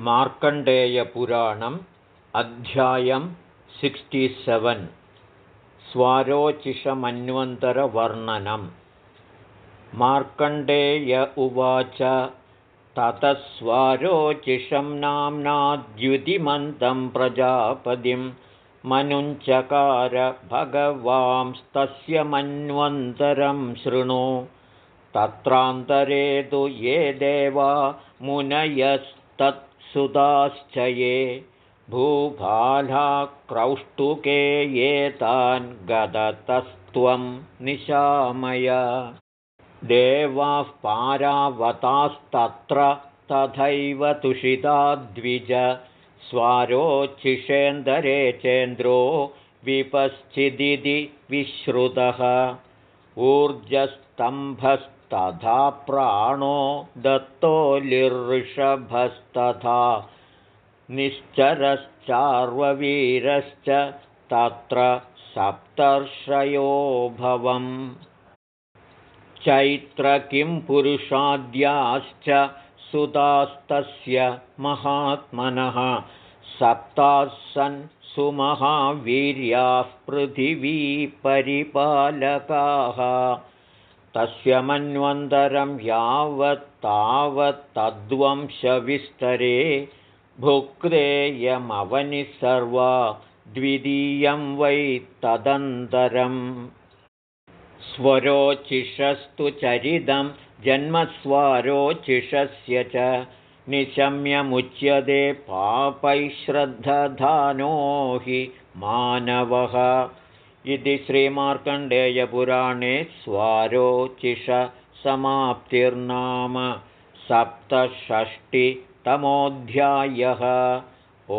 मार्कण्डेयपुराणम् अध्यायं सिक्स्टिसेवेन् स्वारोचिषमन्वन्तरवर्णनं मार्कण्डेय उवाच ततः स्वारोचिषं नाम्नाद्युतिमन्तं प्रजापतिं मनुञ्चकार भगवांस्तस्य मन्वन्तरं शृणु। तत्रान्तरे तु ये देवा मुनयस्तत्सुताश्च ये भूभालाक्रौष्टुके ये तान् गदतस्त्वं निशामय। देवाः पारावतास्तत्र तथैव तुषिताद्विज स्वारोचिषेन्दरे चेन्द्रो विपश्चिदिति विश्रुतः ऊर्जस्तम्भस्तथा प्राणो दत्तोलिर्षभस्तथा निश्चरश्चार्ववीरश्च तत्र सप्तर्षयोभवम् चैत्र किं पुरुषाद्याश्च सुतास्तस्य महात्मनः। सप्तास्सन् सुमहावीर्याः पृथिवीपरिपालकाः तस्य मन्वन्तरं यावत्तावत्तद्वंशविस्तरे भुक्तेयमवनिः सर्वा द्वितीयं वै तदन्तरम्। स्वरोचिषस्तु चरितं जन्मस्वारोचिषस्य च निशम्यमुच्यते पापैश्रद्धधानो हि मानवः इति श्रीमार्कण्डेयपुराणे स्वारोचिषसमाप्तिर्नाम सप्तषष्टि तमोऽध्यायः ओ